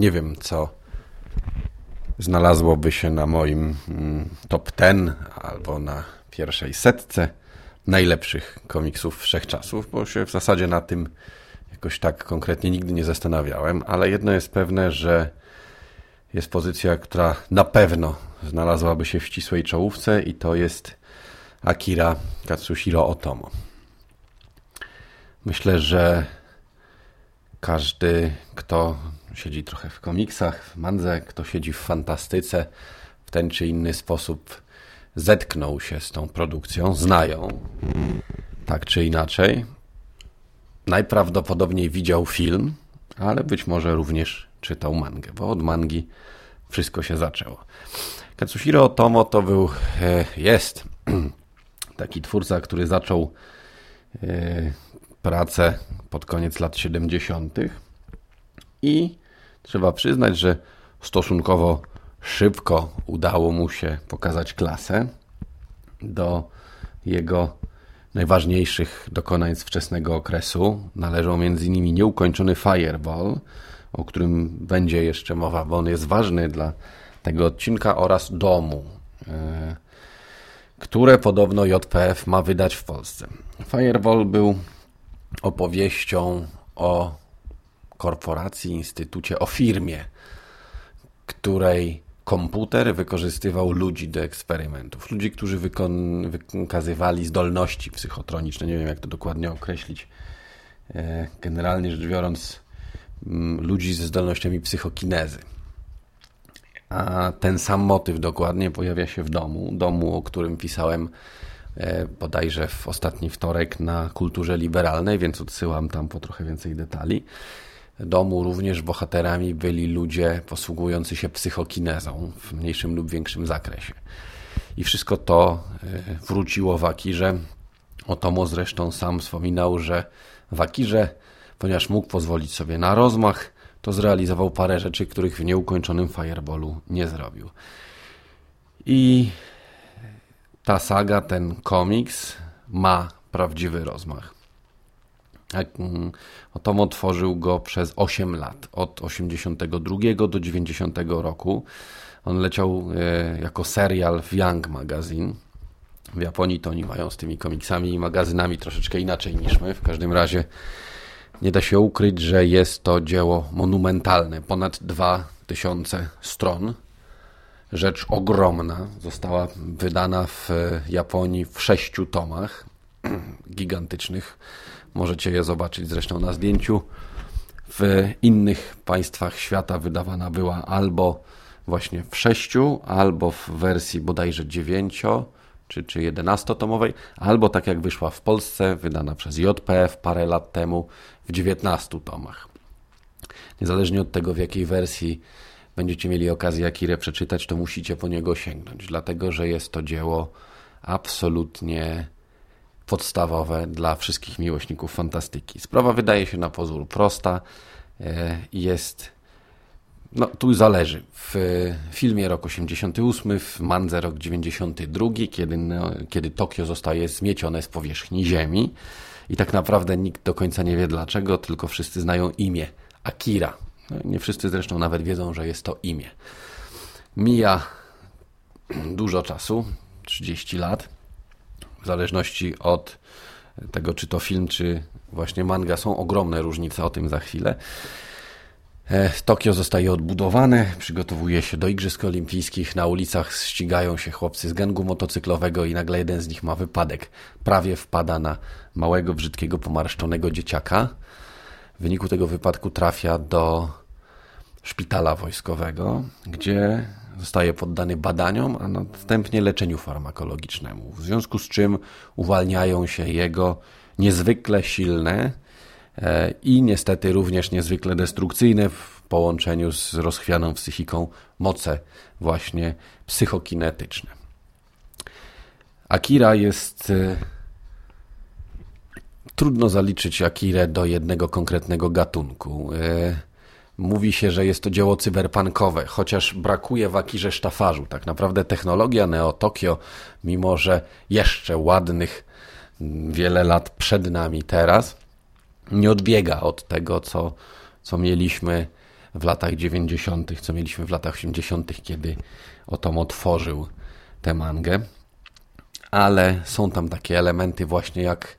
Nie wiem, co znalazłoby się na moim mm, top ten albo na pierwszej setce najlepszych komiksów wszechczasów, bo się w zasadzie na tym jakoś tak konkretnie nigdy nie zastanawiałem, ale jedno jest pewne, że jest pozycja, która na pewno znalazłaby się w ścisłej czołówce i to jest Akira Katsushiro Otomo. Myślę, że każdy, kto siedzi trochę w komiksach, w mandze, kto siedzi w fantastyce, w ten czy inny sposób zetknął się z tą produkcją, znają tak czy inaczej. Najprawdopodobniej widział film, ale być może również czytał mangę, bo od mangi wszystko się zaczęło. Katsushiro Otomo to był, e, jest taki twórca, który zaczął e, pracę pod koniec lat 70. i trzeba przyznać, że stosunkowo szybko udało mu się pokazać klasę do jego najważniejszych dokonań z wczesnego okresu. Należą m.in. nieukończony Fireball, o którym będzie jeszcze mowa, bo on jest ważny dla tego odcinka oraz domu, e, które podobno JPF ma wydać w Polsce. Fireball był opowieścią o korporacji, instytucie, o firmie, której komputer wykorzystywał ludzi do eksperymentów. Ludzi, którzy wykazywali zdolności psychotroniczne. Nie wiem, jak to dokładnie określić. E, generalnie rzecz biorąc, ludzi ze zdolnościami psychokinezy. A ten sam motyw dokładnie pojawia się w domu, domu, o którym pisałem bodajże w ostatni wtorek na kulturze liberalnej, więc odsyłam tam po trochę więcej detali. Domu również bohaterami byli ludzie posługujący się psychokinezą w mniejszym lub większym zakresie. I wszystko to e, wróciło w Akirze. Otomo zresztą sam wspominał, że w Akirze, ponieważ mógł pozwolić sobie na rozmach, to zrealizował parę rzeczy, których w nieukończonym Fireballu nie zrobił. I ta saga, ten komiks ma prawdziwy rozmach. Mm, Otomo tworzył go przez 8 lat, od 82 do 90 roku. On leciał e, jako serial w Young Magazine. W Japonii to oni mają z tymi komiksami i magazynami troszeczkę inaczej niż my. W każdym razie nie da się ukryć, że jest to dzieło monumentalne. Ponad 2000 stron. Rzecz ogromna. Została wydana w Japonii w sześciu tomach gigantycznych. Możecie je zobaczyć zresztą na zdjęciu. W innych państwach świata wydawana była albo właśnie w sześciu, albo w wersji bodajże dziewięcio czy, czy 11-tomowej, albo tak jak wyszła w Polsce, wydana przez JPF parę lat temu w 19 tomach. Niezależnie od tego, w jakiej wersji będziecie mieli okazję Akirę przeczytać, to musicie po niego sięgnąć, dlatego że jest to dzieło absolutnie podstawowe dla wszystkich miłośników fantastyki. Sprawa wydaje się na pozór prosta, e, jest no, tu zależy. W filmie rok 88, w Mandze rok 92, kiedy, no, kiedy Tokio zostaje zmiecione z powierzchni Ziemi i tak naprawdę nikt do końca nie wie dlaczego, tylko wszyscy znają imię Akira. Nie wszyscy zresztą nawet wiedzą, że jest to imię. Mija dużo czasu, 30 lat, w zależności od tego, czy to film, czy właśnie manga, są ogromne różnice, o tym za chwilę. E, Tokio zostaje odbudowane, przygotowuje się do Igrzysk Olimpijskich. Na ulicach ścigają się chłopcy z gangu motocyklowego i nagle jeden z nich ma wypadek. Prawie wpada na małego, brzydkiego, pomarszczonego dzieciaka. W wyniku tego wypadku trafia do szpitala wojskowego, gdzie zostaje poddany badaniom, a następnie leczeniu farmakologicznemu. W związku z czym uwalniają się jego niezwykle silne E, i niestety również niezwykle destrukcyjne w połączeniu z rozchwianą psychiką moce właśnie psychokinetyczne. Akira jest e, trudno zaliczyć Akirę do jednego konkretnego gatunku. Mówi się, że jest to dzieło cyberpunkowe, chociaż brakuje w Akirze sztafarzu. Tak naprawdę technologia Neo Tokio, mimo że jeszcze ładnych wiele lat przed nami teraz, nie odbiega od tego, co, co mieliśmy w latach 90., co mieliśmy w latach 80., kiedy Otomo tworzył tę mangę. Ale są tam takie elementy właśnie jak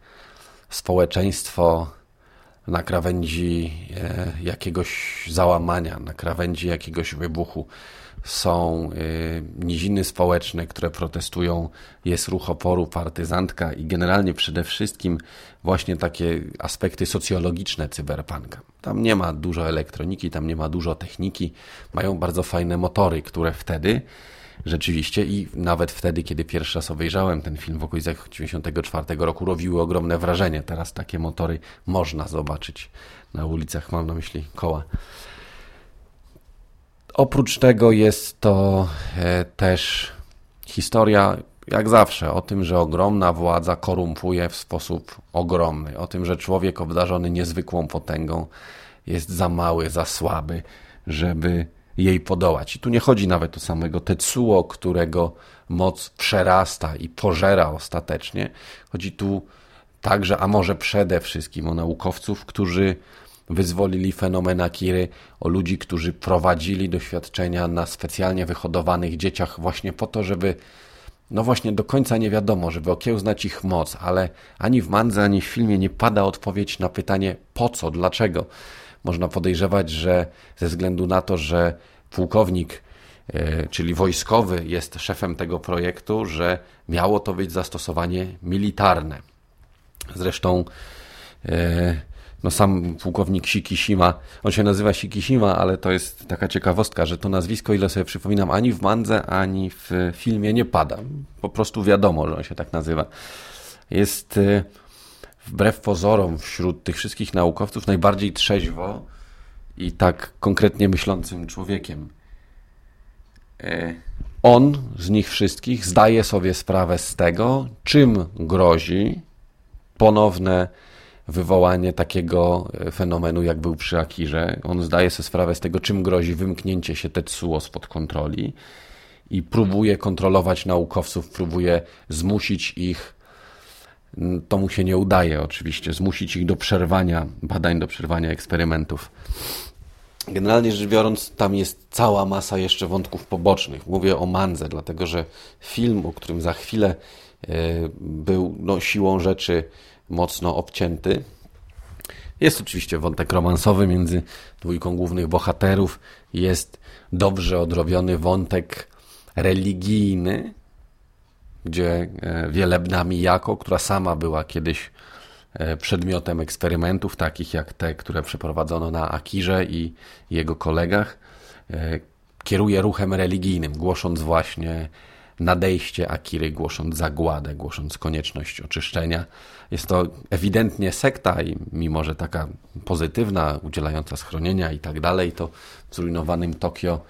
społeczeństwo na krawędzi e, jakiegoś załamania, na krawędzi jakiegoś wybuchu. Są e, niziny społeczne, które protestują, jest ruch oporu, partyzantka i generalnie przede wszystkim właśnie takie aspekty socjologiczne cyberpunka. Tam nie ma dużo elektroniki, tam nie ma dużo techniki, mają bardzo fajne motory, które wtedy rzeczywiście i nawet wtedy, kiedy pierwszy raz obejrzałem ten film w okolicach 94 roku, robiły ogromne wrażenie. Teraz takie motory można zobaczyć na ulicach, mam na myśli koła. Oprócz tego jest to e, też historia, jak zawsze, o tym, że ogromna władza korumpuje w sposób ogromny, o tym, że człowiek obdarzony niezwykłą potęgą jest za mały, za słaby, żeby jej podołać. I tu nie chodzi nawet o samego Tetsuo, którego moc przerasta i pożera ostatecznie. Chodzi tu także, a może przede wszystkim o naukowców, którzy wyzwolili fenomen Akiry, o ludzi, którzy prowadzili doświadczenia na specjalnie wyhodowanych dzieciach właśnie po to, żeby no właśnie do końca nie wiadomo, żeby okiełznać ich moc, ale ani w mandze, ani w filmie nie pada odpowiedź na pytanie po co, dlaczego można podejrzewać, że ze względu na to, że pułkownik, e, czyli wojskowy, jest szefem tego projektu, że miało to być zastosowanie militarne. Zresztą e, no sam pułkownik Shikishima, on się nazywa Shikishima, ale to jest taka ciekawostka, że to nazwisko, ile sobie przypominam, ani w mandze, ani w filmie nie pada. Po prostu wiadomo, że on się tak nazywa. Jest e, wbrew pozorom wśród tych wszystkich naukowców najbardziej trzeźwo i tak konkretnie myślącym człowiekiem. E, on z nich wszystkich zdaje sobie sprawę z tego, czym grozi ponowne wywołanie takiego e, fenomenu, jak był przy Akirze. On zdaje sobie sprawę z tego, czym grozi wymknięcie się Tetsuo spod kontroli i próbuje kontrolować naukowców, próbuje zmusić ich to mu się nie udaje oczywiście, zmusić ich do przerwania badań, do przerwania eksperymentów. Generalnie rzecz biorąc, tam jest cała masa jeszcze wątków pobocznych. Mówię o Mandze, dlatego że film, o którym za chwilę e, był no, siłą rzeczy mocno obcięty. Jest oczywiście wątek romansowy między dwójką głównych bohaterów. Jest dobrze odrobiony wątek religijny, gdzie e, wielebna Mijako, która sama była kiedyś e, przedmiotem eksperymentów, takich jak te, które przeprowadzono na Akirze i jego kolegach, e, kieruje ruchem religijnym, głosząc właśnie nadejście Akiry, głosząc zagładę, głosząc konieczność oczyszczenia. Jest to ewidentnie sekta i mimo, że taka pozytywna, udzielająca schronienia i tak dalej, to w zrujnowanym Tokio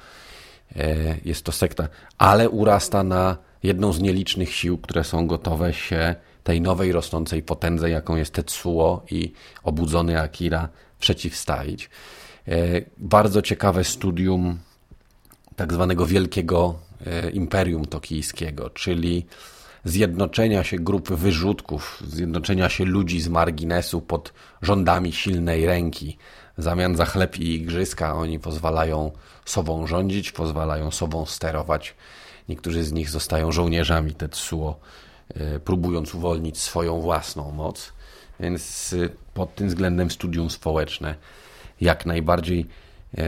jest to sekta, ale urasta na jedną z nielicznych sił, które są gotowe się tej nowej rosnącej potędze, jaką jest Tetsuo i obudzony Akira, przeciwstawić. E, bardzo ciekawe studium tak zwanego wielkiego e, imperium tokijskiego, czyli zjednoczenia się grup wyrzutków, zjednoczenia się ludzi z marginesu pod rządami silnej ręki. W zamian za chleb i igrzyska oni pozwalają sobą rządzić, pozwalają sobą sterować Niektórzy z nich zostają żołnierzami Tetsuo, e, próbując uwolnić swoją własną moc. Więc e, pod tym względem studium społeczne jak najbardziej e,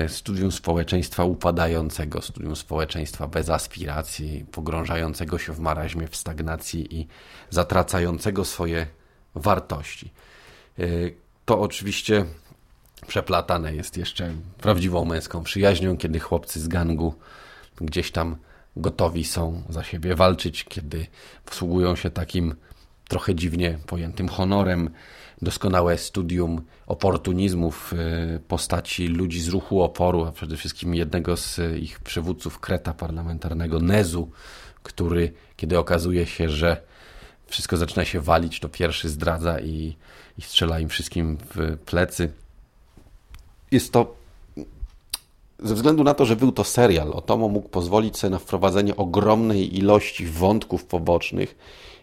studium społeczeństwa upadającego, studium społeczeństwa bez aspiracji, pogrążającego się w maraźmie, w stagnacji i zatracającego swoje wartości. To oczywiście przeplatane jest jeszcze prawdziwą męską przyjaźnią, kiedy chłopcy z gangu gdzieś tam gotowi są za siebie walczyć, kiedy posługują się takim trochę dziwnie pojętym honorem, doskonałe studium oportunizmu w e, postaci ludzi z ruchu oporu, a przede wszystkim jednego z ich przywódców kreta parlamentarnego, Nezu, który, kiedy okazuje się, że wszystko zaczyna się walić, to pierwszy zdradza i, i strzela im wszystkim w plecy. Jest to ze względu na to, że był to serial, Otomo mógł pozwolić sobie na wprowadzenie ogromnej ilości wątków pobocznych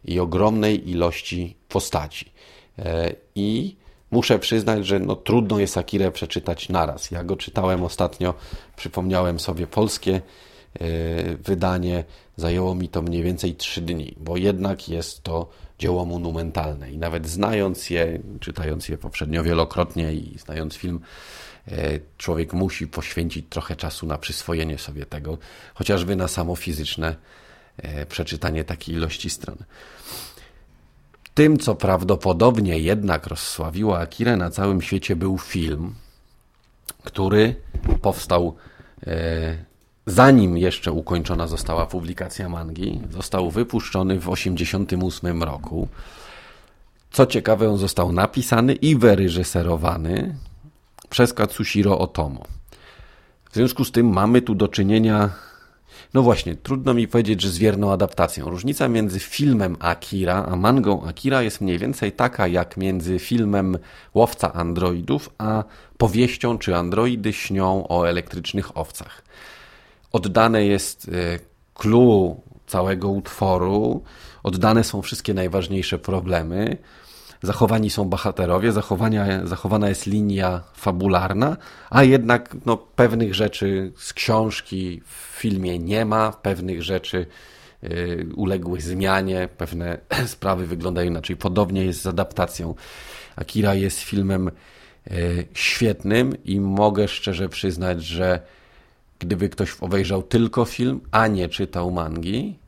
i ogromnej ilości postaci. E, I muszę przyznać, że no, trudno jest Akirę przeczytać naraz. Ja go czytałem ostatnio, przypomniałem sobie polskie yy, wydanie, zajęło mi to mniej więcej trzy dni, bo jednak jest to dzieło monumentalne i nawet znając je, czytając je poprzednio wielokrotnie i znając film, E, człowiek musi poświęcić trochę czasu na przyswojenie sobie tego, chociażby na samo fizyczne e, przeczytanie takiej ilości stron. Tym, co prawdopodobnie jednak rozsławiło Akirę na całym świecie, był film, który powstał e, zanim jeszcze ukończona została publikacja mangi. Został wypuszczony w 1988 roku. Co ciekawe, on został napisany i wyreżyserowany przez Katsushiro Otomo. W związku z tym mamy tu do czynienia, no właśnie, trudno mi powiedzieć, że z wierną adaptacją. Różnica między filmem Akira a mangą Akira jest mniej więcej taka, jak między filmem Łowca Androidów, a powieścią czy androidy śnią o elektrycznych owcach. Oddane jest e, clue całego utworu, oddane są wszystkie najważniejsze problemy, zachowani są bohaterowie, zachowania, zachowana jest linia fabularna, a jednak no, pewnych rzeczy z książki w filmie nie ma, pewnych rzeczy y, uległy zmianie, pewne sprawy wyglądają inaczej. Podobnie jest z adaptacją. Akira jest filmem y, świetnym i mogę szczerze przyznać, że gdyby ktoś obejrzał tylko film, a nie czytał mangi,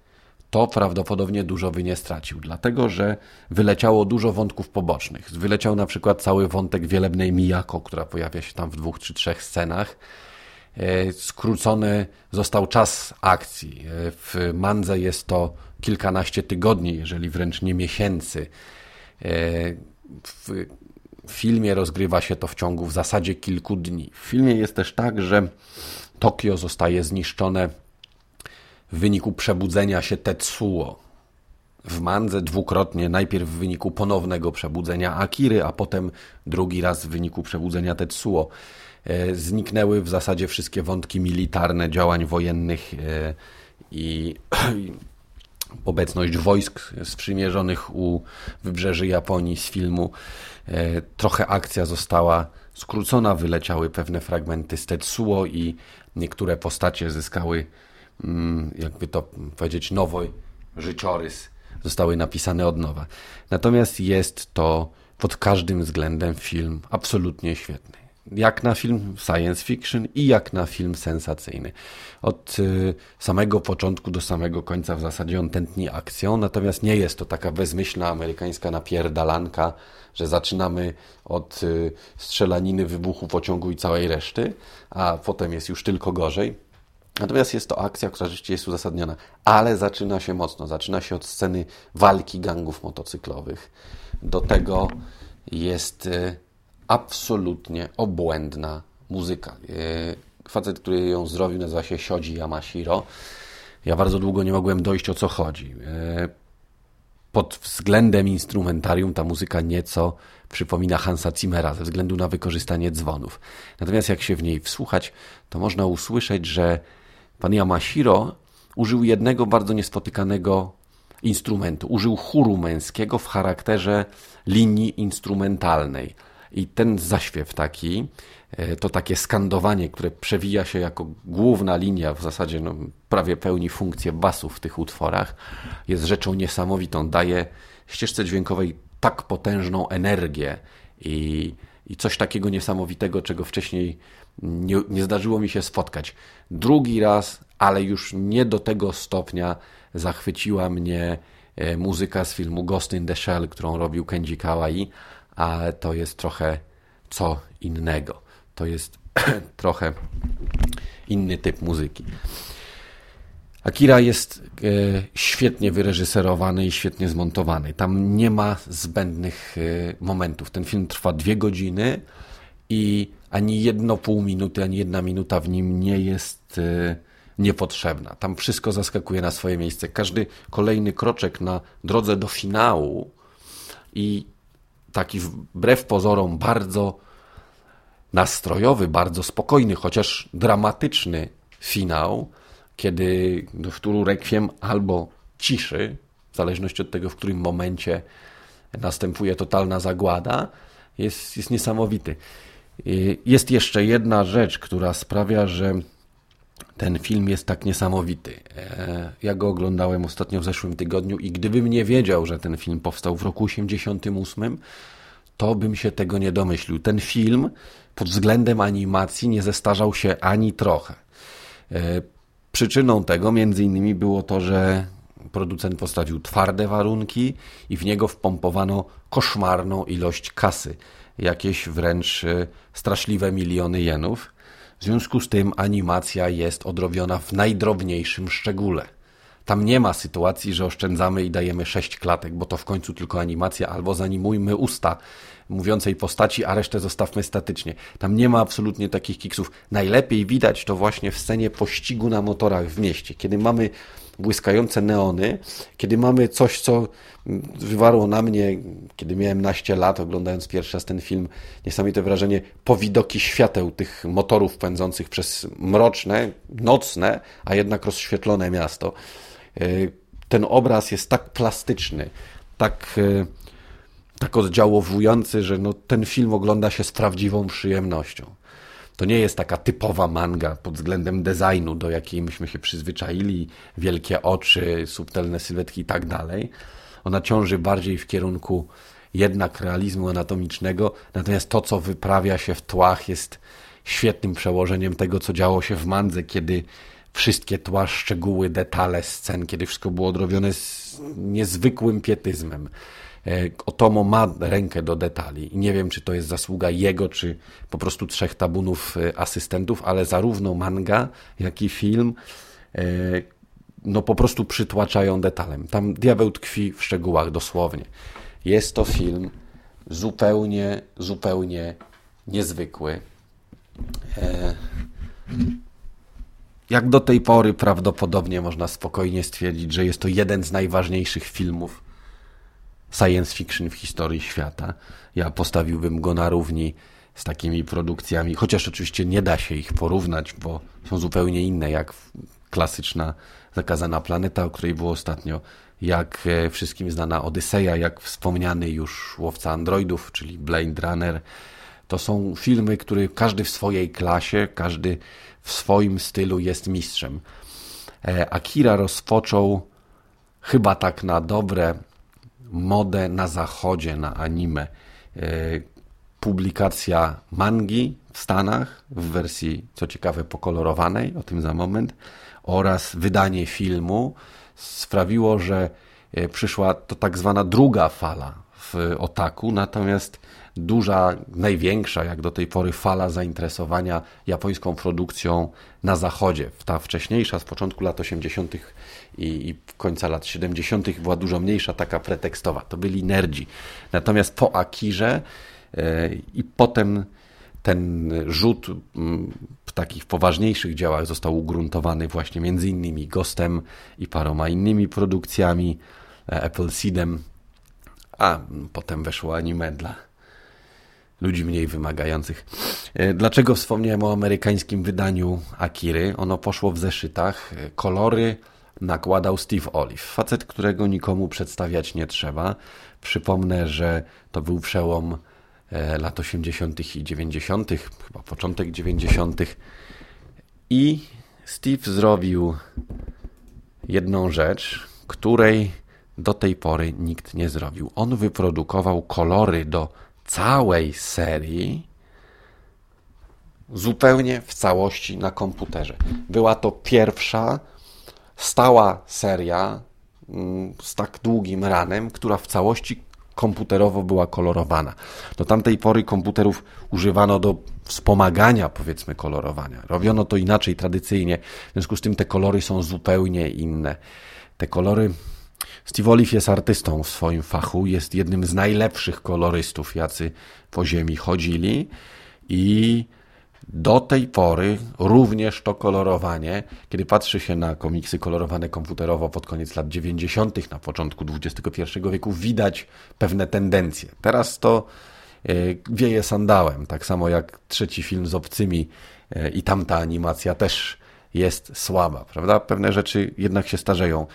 to prawdopodobnie dużo by nie stracił, dlatego że wyleciało dużo wątków pobocznych. Wyleciał na przykład cały wątek wielebnej Miyako, która pojawia się tam w dwóch czy trzech scenach. E, skrócony został czas akcji. E, w Mandze jest to kilkanaście tygodni, jeżeli wręcz nie miesięcy. E, w filmie rozgrywa się to w ciągu w zasadzie kilku dni. W filmie jest też tak, że Tokio zostaje zniszczone w wyniku przebudzenia się Tetsuo. W Mandze dwukrotnie, najpierw w wyniku ponownego przebudzenia Akiry, a potem drugi raz w wyniku przebudzenia Tetsuo. E, zniknęły w zasadzie wszystkie wątki militarne działań wojennych e, i obecność wojsk sprzymierzonych u wybrzeży Japonii z filmu. E, trochę akcja została skrócona, wyleciały pewne fragmenty z Tetsuo i niektóre postacie zyskały jakby to powiedzieć, nowy życiorys zostały napisane od nowa. Natomiast jest to pod każdym względem film absolutnie świetny. Jak na film science fiction i jak na film sensacyjny. Od y, samego początku do samego końca w zasadzie on tętni akcją, natomiast nie jest to taka bezmyślna amerykańska napierdalanka, że zaczynamy od y, strzelaniny, wybuchu pociągu i całej reszty, a potem jest już tylko gorzej. Natomiast jest to akcja, która rzeczywiście jest uzasadniona, ale zaczyna się mocno. Zaczyna się od sceny walki gangów motocyklowych. Do tego jest e, absolutnie obłędna muzyka. E, facet, który ją zrobił, nazywa się Shoji Yamashiro. Ja bardzo długo nie mogłem dojść o co chodzi. E, pod względem instrumentarium ta muzyka nieco przypomina Hansa Zimmera ze względu na wykorzystanie dzwonów. Natomiast jak się w niej wsłuchać, to można usłyszeć, że Pan Yamashiro użył jednego bardzo niespotykanego instrumentu. Użył chóru męskiego w charakterze linii instrumentalnej. I ten zaśpiew taki, e, to takie skandowanie, które przewija się jako główna linia, w zasadzie no, prawie pełni funkcję basu w tych utworach, jest rzeczą niesamowitą. Daje ścieżce dźwiękowej tak potężną energię i, i coś takiego niesamowitego, czego wcześniej nie, nie zdarzyło mi się spotkać. Drugi raz, ale już nie do tego stopnia zachwyciła mnie e, muzyka z filmu Ghost in the Shell, którą robił Kenji Kawai, ale to jest trochę co innego. To jest trochę inny typ muzyki. Akira jest e, świetnie wyreżyserowany i świetnie zmontowany. Tam nie ma zbędnych e, momentów. Ten film trwa dwie godziny i ani jedno pół minuty, ani jedna minuta w nim nie jest e, niepotrzebna. Tam wszystko zaskakuje na swoje miejsce. Każdy kolejny kroczek na drodze do finału i taki wbrew pozorom bardzo nastrojowy, bardzo spokojny, chociaż dramatyczny finał, kiedy w którym rekwiem albo ciszy, w zależności od tego, w którym momencie następuje totalna zagłada, jest, jest niesamowity. Jest jeszcze jedna rzecz, która sprawia, że ten film jest tak niesamowity. E, ja go oglądałem ostatnio w zeszłym tygodniu i gdybym nie wiedział, że ten film powstał w roku 88, to bym się tego nie domyślił. Ten film pod względem animacji nie zestarzał się ani trochę. Przyczyną tego między innymi było to, że producent postawił twarde warunki i w niego wpompowano koszmarną ilość kasy, jakieś wręcz e, straszliwe miliony jenów. W związku z tym animacja jest odrobiona w najdrobniejszym szczególe. Tam nie ma sytuacji, że oszczędzamy i dajemy sześć klatek, bo to w końcu tylko animacja, albo zanimujmy usta mówiącej postaci, a resztę zostawmy statycznie. Tam nie ma absolutnie takich kiksów. Najlepiej widać to właśnie w scenie pościgu na motorach w mieście, kiedy mamy błyskające neony, kiedy mamy coś, co wywarło na mnie, kiedy miałem naście lat, oglądając pierwszy raz ten film, niesamowite wrażenie powidoki świateł tych motorów pędzących przez mroczne, nocne, a jednak rozświetlone miasto. E, ten obraz jest tak plastyczny, tak, e, tak oddziałowujący, że no, ten film ogląda się z prawdziwą przyjemnością. To nie jest taka typowa manga pod względem designu, do jakiej myśmy się przyzwyczaili, wielkie oczy, subtelne sylwetki i tak dalej. Ona ciąży bardziej w kierunku jednak realizmu anatomicznego, natomiast to, co wyprawia się w tłach, jest świetnym przełożeniem tego, co działo się w mandze, kiedy wszystkie tła, szczegóły, detale scen, kiedy wszystko było odrobione z niezwykłym pietyzmem. E, Otomo ma rękę do detali i nie wiem, czy to jest zasługa jego, czy po prostu trzech tabunów e, asystentów, ale zarówno manga, jak i film e, no po prostu przytłaczają detalem. Tam diabeł tkwi w szczegółach dosłownie. Jest to film zupełnie, zupełnie niezwykły. Jak do tej pory prawdopodobnie można spokojnie stwierdzić, że jest to jeden z najważniejszych filmów science fiction w historii świata. Ja postawiłbym go na równi z takimi produkcjami, chociaż oczywiście nie da się ich porównać, bo są zupełnie inne, jak klasyczna Zakazana Planeta, o której było ostatnio, jak e, wszystkim znana Odyseja, jak wspomniany już Łowca Androidów, czyli Blade Runner. To są filmy, które każdy w swojej klasie, każdy w swoim stylu jest mistrzem. E, Akira rozpoczął chyba tak na dobre modę na zachodzie, na anime. E, publikacja mangi w Stanach w wersji, co ciekawe, pokolorowanej, o tym za moment, oraz wydanie filmu sprawiło, że e, przyszła to tak zwana druga fala w otaku, natomiast duża, największa jak do tej pory fala zainteresowania japońską produkcją na zachodzie. Ta wcześniejsza z początku lat 80. i, i końca lat 70. była dużo mniejsza, taka pretekstowa. To byli nerdzi. Natomiast po Akirze yy, i potem ten rzut mm, w takich poważniejszych działach został ugruntowany właśnie między innymi Ghostem i paroma innymi produkcjami, e, Apple Seedem, a potem weszło anime dla ludzi mniej wymagających. E, dlaczego wspomniałem o amerykańskim wydaniu Akiry? Ono poszło w zeszytach. E, kolory nakładał Steve Olive, facet, którego nikomu przedstawiać nie trzeba. Przypomnę, że to był przełom e, lat 80. i 90., chyba początek 90. I Steve zrobił jedną rzecz, której do tej pory nikt nie zrobił. On wyprodukował kolory do całej serii zupełnie w całości na komputerze. Była to pierwsza stała seria mm, z tak długim ranem, która w całości komputerowo była kolorowana. Do tamtej pory komputerów używano do wspomagania, powiedzmy, kolorowania. Robiono to inaczej, tradycyjnie, w związku z tym te kolory są zupełnie inne. Te kolory Steve Olive jest artystą w swoim fachu, jest jednym z najlepszych kolorystów, jacy po ziemi chodzili i do tej pory również to kolorowanie, kiedy patrzy się na komiksy kolorowane komputerowo pod koniec lat 90., na początku XXI wieku, widać pewne tendencje. Teraz to e, wieje sandałem, tak samo jak trzeci film z obcymi e, i tamta animacja też jest słaba, prawda? Pewne rzeczy jednak się starzeją.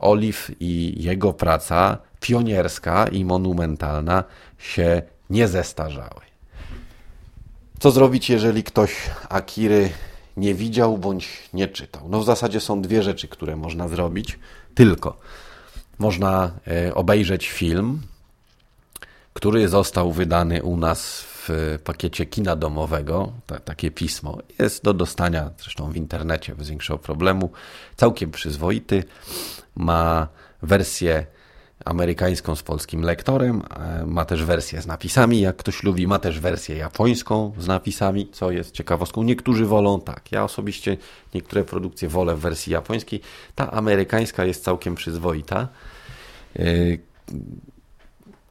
Olive i jego praca pionierska i monumentalna się nie zestarzały. Co zrobić, jeżeli ktoś Akiry nie widział bądź nie czytał? No w zasadzie są dwie rzeczy, które można zrobić. Tylko można e, obejrzeć film, który został wydany u nas w pakiecie kina domowego. takie pismo jest do dostania zresztą w internecie bez większego problemu. Całkiem przyzwoity. Ma wersję amerykańską z polskim lektorem, e, ma też wersję z napisami, jak ktoś lubi, ma też wersję japońską z napisami, co jest ciekawostką. Niektórzy wolą tak. Ja osobiście niektóre produkcje wolę w wersji japońskiej. Ta amerykańska jest całkiem przyzwoita. E,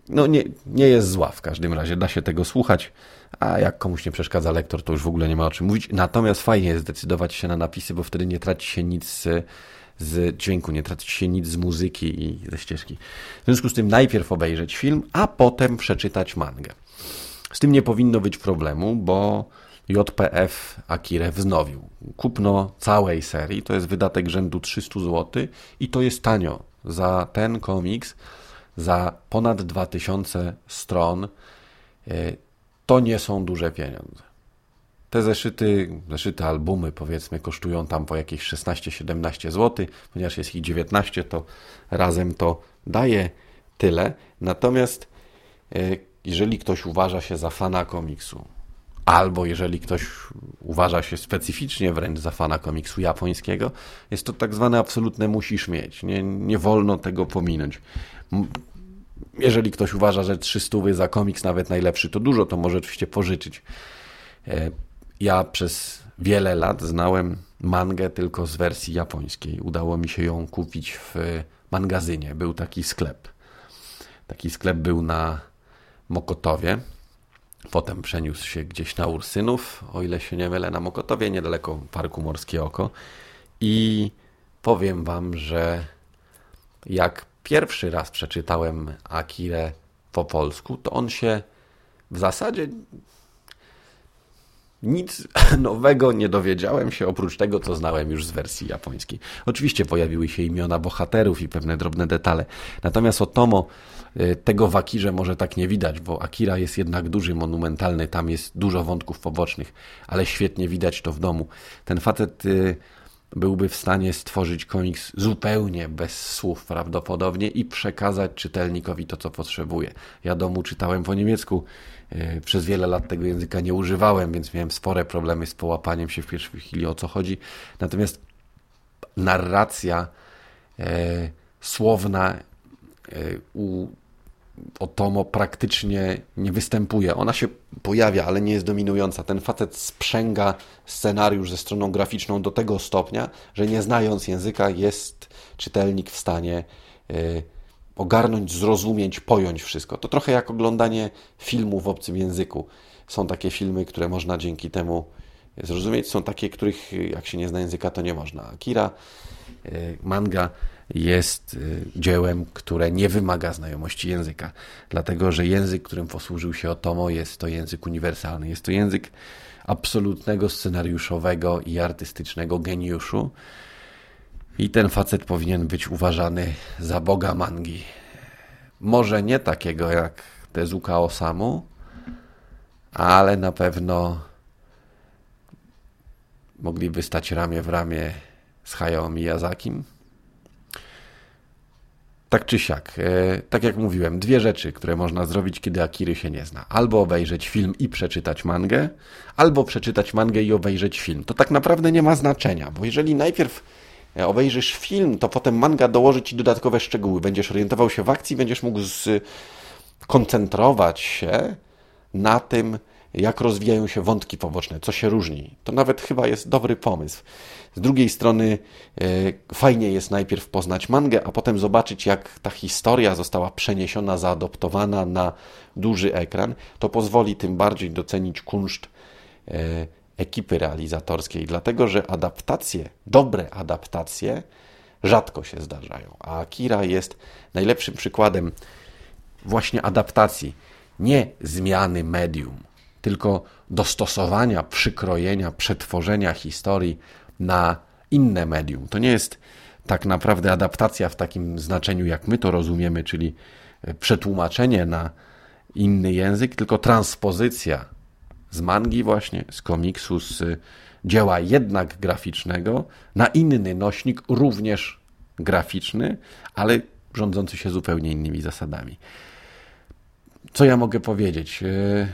no nie, nie jest zła w każdym razie, da się tego słuchać, a jak komuś nie przeszkadza lektor, to już w ogóle nie ma o czym mówić. Natomiast fajnie jest zdecydować się na napisy, bo wtedy nie traci się nic z dźwięku, nie traci się nic z muzyki i ze ścieżki. W związku z tym najpierw obejrzeć film, a potem przeczytać mangę. Z tym nie powinno być problemu, bo JPF Akire wznowił. Kupno całej serii to jest wydatek rzędu 300 zł i to jest tanio. Za ten komiks, za ponad 2000 stron, e, to nie są duże pieniądze. Te zeszyty, zeszyty albumy powiedzmy kosztują tam po jakieś 16-17 zł, ponieważ jest ich 19, to razem to daje tyle. Natomiast e, jeżeli ktoś uważa się za fana komiksu, albo jeżeli ktoś uważa się specyficznie wręcz za fana komiksu japońskiego, jest to tak zwane absolutne musisz mieć. Nie, nie wolno tego pominąć. Jeżeli ktoś uważa, że 300 za komiks nawet najlepszy to dużo, to może oczywiście pożyczyć. Ja przez wiele lat znałem mangę tylko z wersji japońskiej. Udało mi się ją kupić w magazynie. Był taki sklep. Taki sklep był na Mokotowie. Potem przeniósł się gdzieś na Ursynów, o ile się nie mylę, na Mokotowie, niedaleko Parku Morskie Oko. I powiem Wam, że jak pierwszy raz przeczytałem Akirę po polsku, to on się w zasadzie nic nowego nie dowiedziałem się oprócz tego, co znałem już z wersji japońskiej. Oczywiście pojawiły się imiona bohaterów i pewne drobne detale. Natomiast o Tomo y, tego w Akirze może tak nie widać, bo Akira jest jednak duży, monumentalny, tam jest dużo wątków pobocznych, ale świetnie widać to w domu. Ten facet y, byłby w stanie stworzyć komiks zupełnie bez słów prawdopodobnie i przekazać czytelnikowi to, co potrzebuje. Ja domu czytałem po niemiecku, przez wiele lat tego języka nie używałem, więc miałem spore problemy z połapaniem się w pierwszej chwili o co chodzi. Natomiast narracja e, słowna e, u Otomo praktycznie nie występuje. Ona się pojawia, ale nie jest dominująca. Ten facet sprzęga scenariusz ze stroną graficzną do tego stopnia, że nie znając języka jest czytelnik w stanie y, ogarnąć, zrozumieć, pojąć wszystko. To trochę jak oglądanie filmu w obcym języku. Są takie filmy, które można dzięki temu zrozumieć, są takie, których jak się nie zna języka, to nie można. Akira, y, manga jest y, dziełem, które nie wymaga znajomości języka, dlatego że język, którym posłużył się Otomo, jest to język uniwersalny. Jest to język absolutnego scenariuszowego i artystycznego geniuszu. I ten facet powinien być uważany za boga mangi. Może nie takiego jak Tezuka Osamu, ale na pewno mogliby stać ramię w ramię z Hayao Miyazakim tak czy siak, e, tak jak mówiłem, dwie rzeczy, które można zrobić, kiedy Akiry się nie zna. Albo obejrzeć film i przeczytać mangę, albo przeczytać mangę i obejrzeć film. To tak naprawdę nie ma znaczenia, bo jeżeli najpierw obejrzysz film, to potem manga dołoży ci dodatkowe szczegóły. Będziesz orientował się w akcji, będziesz mógł skoncentrować się na tym, jak rozwijają się wątki poboczne, co się różni. To nawet chyba jest dobry pomysł. Z drugiej strony e, fajnie jest najpierw poznać mangę, a potem zobaczyć, jak ta historia została przeniesiona, zaadoptowana na duży ekran. To pozwoli tym bardziej docenić kunszt e, ekipy realizatorskiej, dlatego że adaptacje, dobre adaptacje rzadko się zdarzają. A Akira jest najlepszym przykładem właśnie adaptacji, nie zmiany medium, tylko dostosowania, przykrojenia, przetworzenia historii na inne medium. To nie jest tak naprawdę adaptacja w takim znaczeniu, jak my to rozumiemy, czyli przetłumaczenie na inny język, tylko transpozycja z mangi właśnie, z komiksu, z dzieła jednak graficznego na inny nośnik, również graficzny, ale rządzący się zupełnie innymi zasadami. Co ja mogę powiedzieć? E,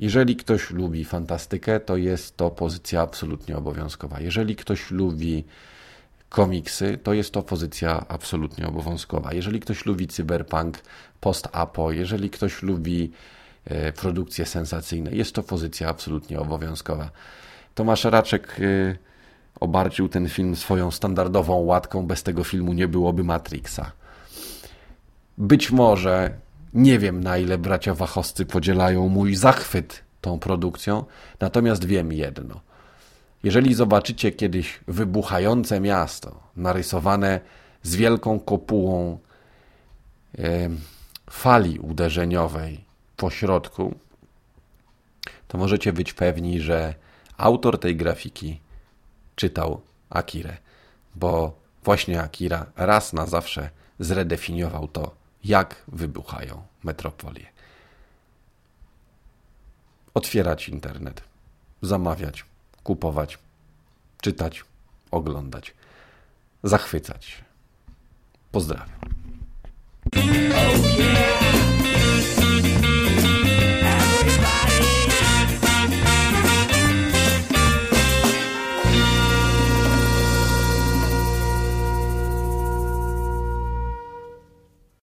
jeżeli ktoś lubi fantastykę, to jest to pozycja absolutnie obowiązkowa. Jeżeli ktoś lubi komiksy, to jest to pozycja absolutnie obowiązkowa. Jeżeli ktoś lubi cyberpunk, post-apo, jeżeli ktoś lubi produkcje sensacyjne, jest to pozycja absolutnie obowiązkowa. Tomasz Raczek e, obarczył ten film swoją standardową łatką, bez tego filmu nie byłoby Matrixa. Być może, nie wiem na ile bracia Wachowscy podzielają mój zachwyt tą produkcją, natomiast wiem jedno – jeżeli zobaczycie kiedyś wybuchające miasto, narysowane z wielką kopułą e, fali uderzeniowej po środku, to możecie być pewni, że autor tej grafiki czytał Akirę, bo właśnie Akira raz na zawsze zredefiniował to, jak wybuchają metropolie. Otwierać internet, zamawiać kupować, czytać, oglądać, zachwycać. Pozdrawiam.